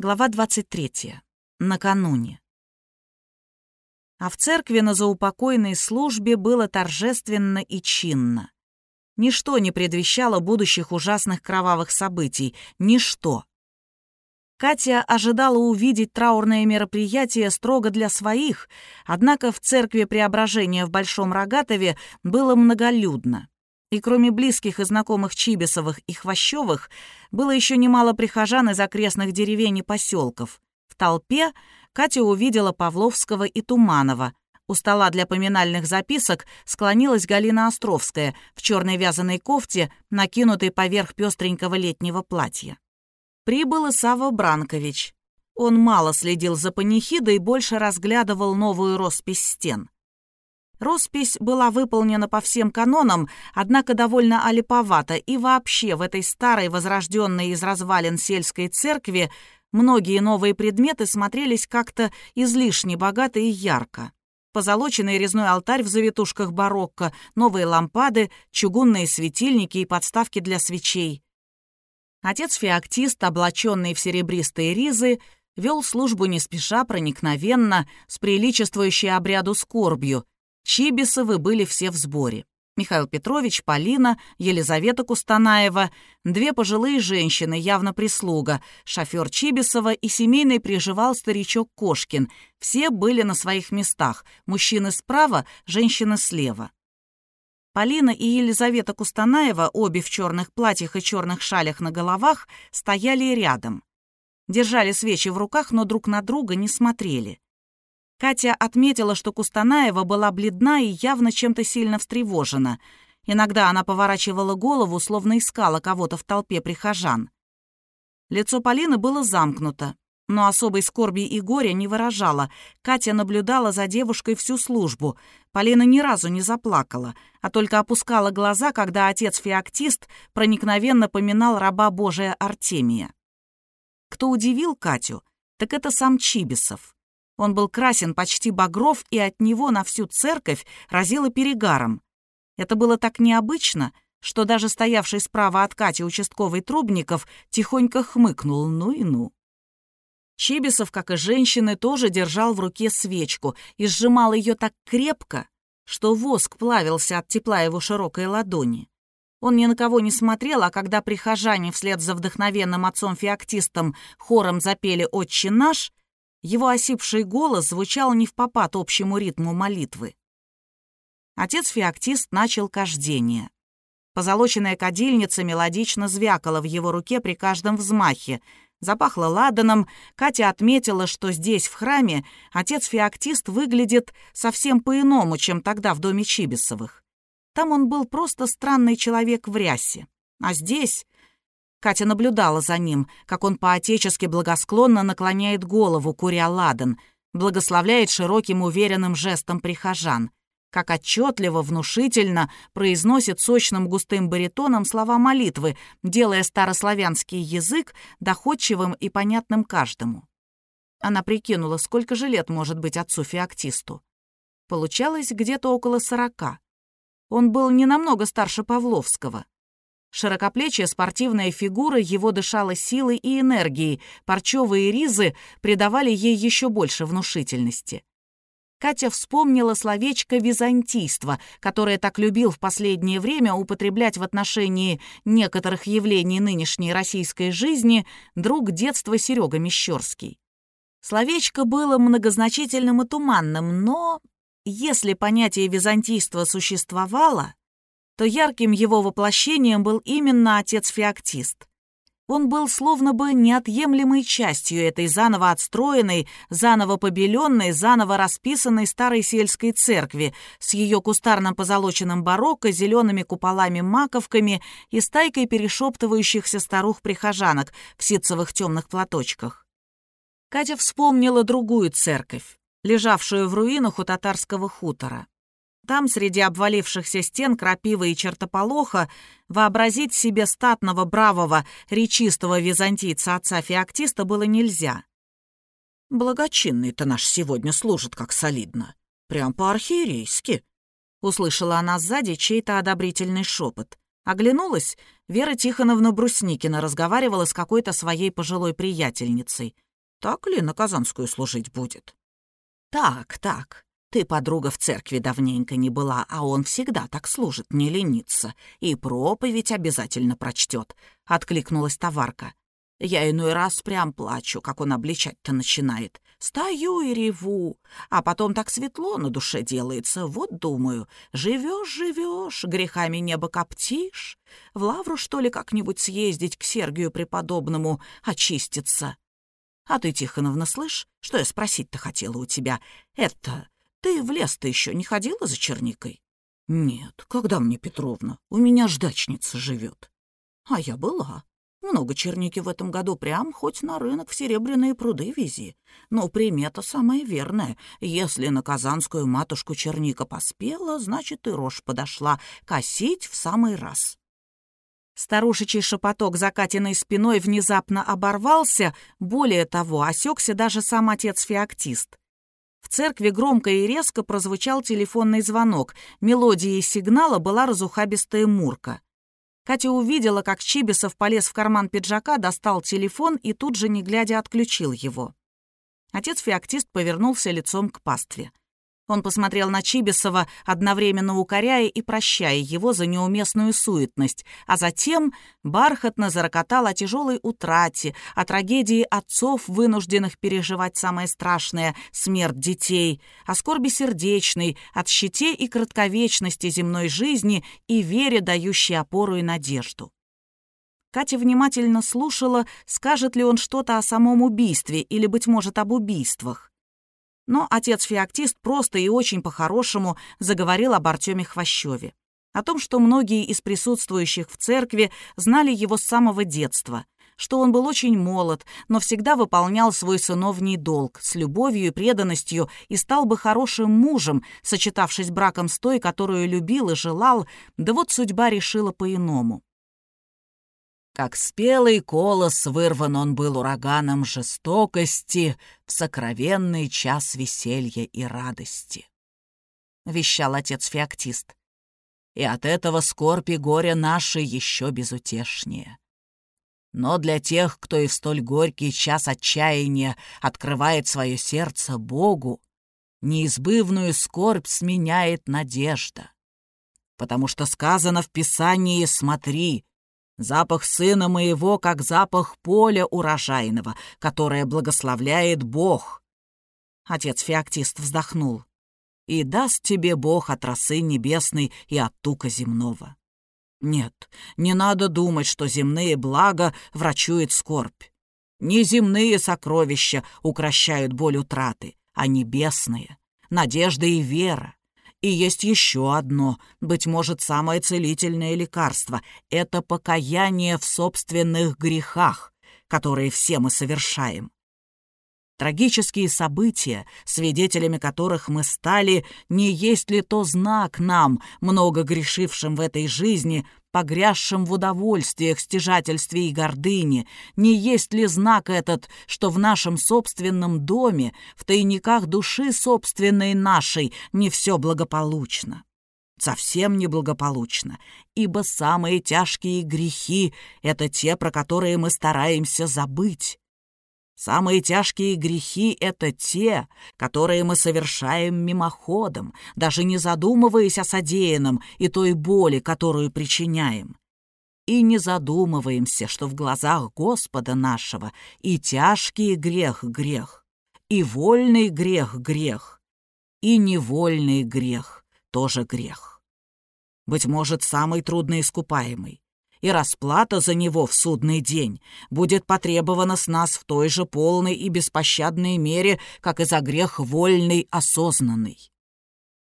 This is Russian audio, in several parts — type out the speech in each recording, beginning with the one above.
Глава 23. Накануне. А в церкви на заупокойной службе было торжественно и чинно. Ничто не предвещало будущих ужасных кровавых событий. Ничто. Катя ожидала увидеть траурное мероприятие строго для своих, однако в церкви Преображения в Большом Рогатове было многолюдно. И кроме близких и знакомых Чибисовых и Хвощевых, было еще немало прихожан из окрестных деревень и поселков. В толпе Катя увидела Павловского и Туманова. У стола для поминальных записок склонилась Галина Островская в черной вязаной кофте, накинутой поверх пестренького летнего платья. Прибыл и Сава Бранкович. Он мало следил за панихидой и больше разглядывал новую роспись стен. Роспись была выполнена по всем канонам, однако довольно олиповато, и вообще в этой старой, возрожденной из развалин сельской церкви, многие новые предметы смотрелись как-то излишне богато и ярко. Позолоченный резной алтарь в завитушках барокко, новые лампады, чугунные светильники и подставки для свечей. Отец-феоктист, облаченный в серебристые ризы, вел службу не спеша, проникновенно, с приличествующей обряду скорбью — Чибисовы были все в сборе. Михаил Петрович, Полина, Елизавета Кустанаева, две пожилые женщины, явно прислуга, шофер Чибисова и семейный приживал старичок Кошкин. Все были на своих местах, мужчины справа, женщины слева. Полина и Елизавета Кустанаева, обе в черных платьях и черных шалях на головах, стояли рядом. Держали свечи в руках, но друг на друга не смотрели. Катя отметила, что Кустанаева была бледна и явно чем-то сильно встревожена. Иногда она поворачивала голову, словно искала кого-то в толпе прихожан. Лицо Полины было замкнуто, но особой скорби и горя не выражала. Катя наблюдала за девушкой всю службу. Полина ни разу не заплакала, а только опускала глаза, когда отец-феоктист проникновенно поминал раба Божия Артемия. Кто удивил Катю, так это сам Чибисов. Он был красен, почти багров, и от него на всю церковь разило перегаром. Это было так необычно, что даже стоявший справа от Кати участковый Трубников тихонько хмыкнул «ну и ну». Чибисов, как и женщины, тоже держал в руке свечку и сжимал ее так крепко, что воск плавился от тепла его широкой ладони. Он ни на кого не смотрел, а когда прихожане вслед за вдохновенным отцом-феоктистом хором запели «Отче наш», его осипший голос звучал не в попад общему ритму молитвы. Отец-феоктист начал кождение. Позолоченная кадильница мелодично звякала в его руке при каждом взмахе. Запахло ладаном. Катя отметила, что здесь, в храме, отец-феоктист выглядит совсем по-иному, чем тогда в доме Чибисовых. Там он был просто странный человек в рясе. А здесь Катя наблюдала за ним, как он по-отечески благосклонно наклоняет голову, куря ладан, благословляет широким уверенным жестом прихожан, как отчетливо, внушительно произносит сочным густым баритоном слова молитвы, делая старославянский язык доходчивым и понятным каждому. Она прикинула, сколько же лет может быть отцу Феоктисту. Получалось где-то около сорока. Он был не намного старше Павловского. Широкоплечья спортивная фигура его дышала силой и энергией, парчевые ризы придавали ей еще больше внушительности. Катя вспомнила словечко «византийство», которое так любил в последнее время употреблять в отношении некоторых явлений нынешней российской жизни друг детства Серега Мещерский. Словечко было многозначительным и туманным, но если понятие византийства существовало, то ярким его воплощением был именно отец-феоктист. Он был словно бы неотъемлемой частью этой заново отстроенной, заново побеленной, заново расписанной старой сельской церкви с ее кустарным позолоченным барокко, зелеными куполами-маковками и стайкой перешептывающихся старух-прихожанок в ситцевых темных платочках. Катя вспомнила другую церковь, лежавшую в руинах у татарского хутора. Там, среди обвалившихся стен крапивы и чертополоха, вообразить себе статного, бравого, речистого византийца отца Феоктиста было нельзя. «Благочинный-то наш сегодня служит как солидно. Прям по-архиерейски», — услышала она сзади чей-то одобрительный шепот. Оглянулась, Вера Тихоновна Брусникина разговаривала с какой-то своей пожилой приятельницей. Так ли на Казанскую служить будет? Так, так. Ты, подруга, в церкви давненько не была, а он всегда так служит, не ленится. И проповедь обязательно прочтет, откликнулась товарка. Я иной раз прям плачу, как он обличать-то начинает. Стою и реву, а потом так светло на душе делается. Вот думаю, живешь, живешь, грехами небо коптишь. В лавру, что ли, как-нибудь съездить к Сергию преподобному, очиститься? А ты, Тихоновна, слышь, что я спросить-то хотела у тебя? Это, ты в лес-то еще не ходила за черникой? Нет, когда мне, Петровна? У меня ждачница живет. А я была. Много черники в этом году, прям хоть на рынок в серебряные пруды вези. Но примета самая верная. Если на казанскую матушку черника поспела, значит и рожь подошла. Косить в самый раз. Старушечий шепоток за Катиной спиной внезапно оборвался, более того, осекся даже сам отец-феоктист. В церкви громко и резко прозвучал телефонный звонок. Мелодией сигнала была разухабистая мурка. Катя увидела, как Чибисов полез в карман пиджака, достал телефон и тут же, не глядя, отключил его. Отец-феоктист повернулся лицом к пастве. Он посмотрел на Чибисова, одновременно укоряя и прощая его за неуместную суетность, а затем бархатно зарокотал о тяжелой утрате, о трагедии отцов, вынужденных переживать самое страшное — смерть детей, о скорби сердечной, от щите и кратковечности земной жизни и вере, дающей опору и надежду. Катя внимательно слушала, скажет ли он что-то о самом убийстве или, быть может, об убийствах. Но отец-феоктист просто и очень по-хорошему заговорил об Артеме Хвощеве. О том, что многие из присутствующих в церкви знали его с самого детства, что он был очень молод, но всегда выполнял свой сыновний долг с любовью и преданностью и стал бы хорошим мужем, сочетавшись браком с той, которую любил и желал, да вот судьба решила по-иному. Как спелый колос вырван он был ураганом жестокости в сокровенный час веселья и радости. Вещал отец Феоктист. И от этого скорбь и горе наши еще безутешнее. Но для тех, кто и в столь горький час отчаяния открывает свое сердце Богу, неизбывную скорбь сменяет надежда. Потому что сказано в Писании «Смотри, Запах сына моего, как запах поля урожайного, которое благословляет Бог. Отец Феоктист вздохнул. И даст тебе Бог от росы небесной и от тука земного. Нет, не надо думать, что земные блага врачует скорбь. Не земные сокровища укращают боль утраты, а небесные — надежда и вера. И есть еще одно, быть может, самое целительное лекарство — это покаяние в собственных грехах, которые все мы совершаем. Трагические события, свидетелями которых мы стали, не есть ли то знак нам, много грешившим в этой жизни, погрязшим в удовольствиях, стяжательстве и гордыне, не есть ли знак этот, что в нашем собственном доме, в тайниках души собственной нашей, не все благополучно? Совсем неблагополучно, ибо самые тяжкие грехи — это те, про которые мы стараемся забыть. Самые тяжкие грехи — это те, которые мы совершаем мимоходом, даже не задумываясь о содеянном и той боли, которую причиняем. И не задумываемся, что в глазах Господа нашего и тяжкий грех — грех, и вольный грех — грех, и невольный грех — тоже грех. Быть может, самый трудноискупаемый, и расплата за него в судный день будет потребована с нас в той же полной и беспощадной мере, как и за грех вольный, осознанный.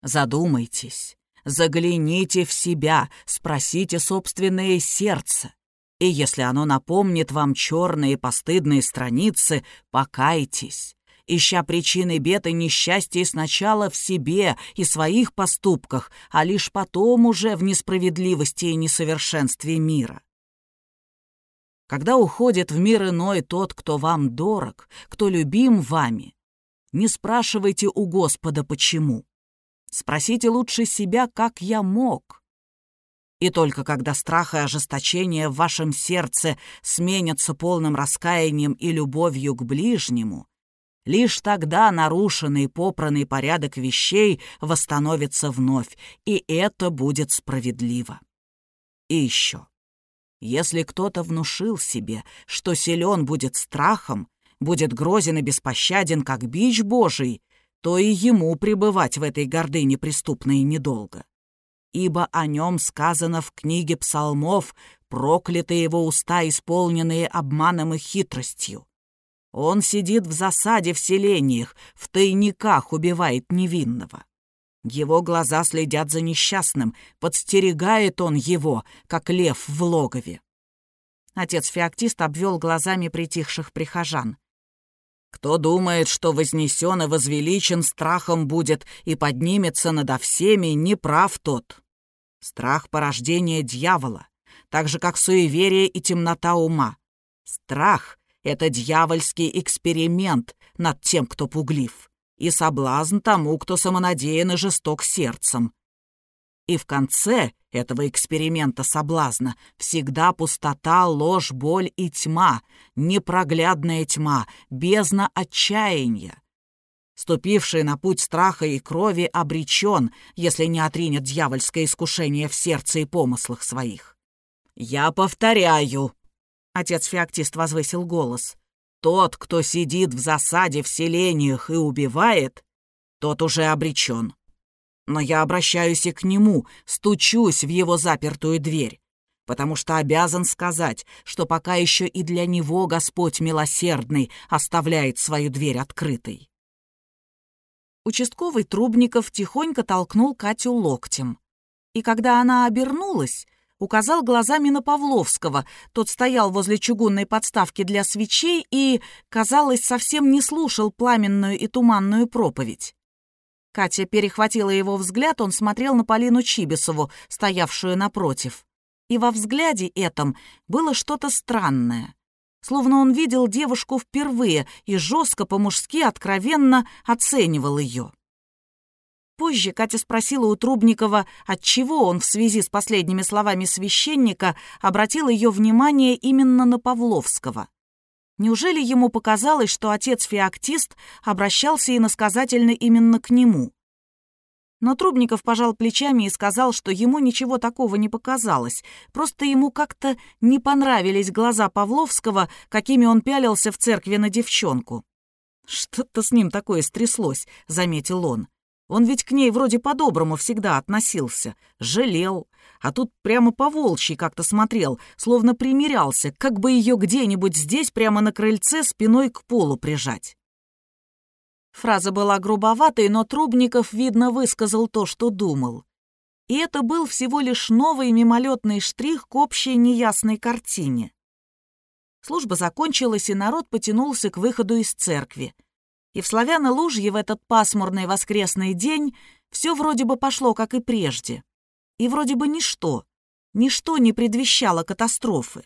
Задумайтесь, загляните в себя, спросите собственное сердце, и если оно напомнит вам черные постыдные страницы, покайтесь ища причины бед и несчастья сначала в себе и своих поступках, а лишь потом уже в несправедливости и несовершенстве мира. Когда уходит в мир иной тот, кто вам дорог, кто любим вами, не спрашивайте у Господа почему. Спросите лучше себя, как я мог. И только когда страх и ожесточение в вашем сердце сменятся полным раскаянием и любовью к ближнему, лишь тогда нарушенный попранный порядок вещей восстановится вновь, и это будет справедливо. И еще. Если кто-то внушил себе, что силен будет страхом, будет грозен и беспощаден, как бич Божий, то и ему пребывать в этой гордыне преступной недолго ибо о нем сказано в книге псалмов «Прокляты его уста, исполненные обманом и хитростью». Он сидит в засаде в селениях, в тайниках убивает невинного. Его глаза следят за несчастным, подстерегает он его, как лев в логове. Отец Феоктист обвел глазами притихших прихожан. Кто думает, что вознесен и возвеличен страхом будет и поднимется надо всеми, не прав тот. Страх — порождение дьявола, так же, как суеверие и темнота ума. Страх — это дьявольский эксперимент над тем, кто пуглив, и соблазн тому, кто самонадеян и жесток сердцем. И в конце этого эксперимента соблазна всегда пустота, ложь, боль и тьма, непроглядная тьма, бездна отчаяния. Ступивший на путь страха и крови обречен, если не отринет дьявольское искушение в сердце и помыслах своих. «Я повторяю», — отец Феоктист возвысил голос, «тот, кто сидит в засаде в селениях и убивает, тот уже обречен. Но я обращаюсь и к нему, стучусь в его запертую дверь, потому что обязан сказать, что пока еще и для него Господь милосердный оставляет свою дверь открытой. Участковый Трубников тихонько толкнул Катю локтем. И когда она обернулась, указал глазами на Павловского. Тот стоял возле чугунной подставки для свечей и, казалось, совсем не слушал пламенную и туманную проповедь. Катя перехватила его взгляд, он смотрел на Полину Чибисову, стоявшую напротив. И во взгляде этом было что-то странное словно он видел девушку впервые и жестко по-мужски откровенно оценивал ее. Позже Катя спросила у Трубникова, отчего он в связи с последними словами священника обратил ее внимание именно на Павловского. Неужели ему показалось, что отец Феоктист обращался иносказательно именно к нему? Но Трубников пожал плечами и сказал, что ему ничего такого не показалось. Просто ему как-то не понравились глаза Павловского, какими он пялился в церкви на девчонку. «Что-то с ним такое стряслось», — заметил он. «Он ведь к ней вроде по-доброму всегда относился, жалел, а тут прямо по волчьи как-то смотрел, словно примирялся, как бы ее где-нибудь здесь прямо на крыльце спиной к полу прижать». Фраза была грубоватой, но Трубников, видно, высказал то, что думал. И это был всего лишь новый мимолетный штрих к общей неясной картине. Служба закончилась, и народ потянулся к выходу из церкви. И в Славяно-Лужье в этот пасмурный воскресный день все вроде бы пошло, как и прежде. И вроде бы ничто, ничто не предвещало катастрофы.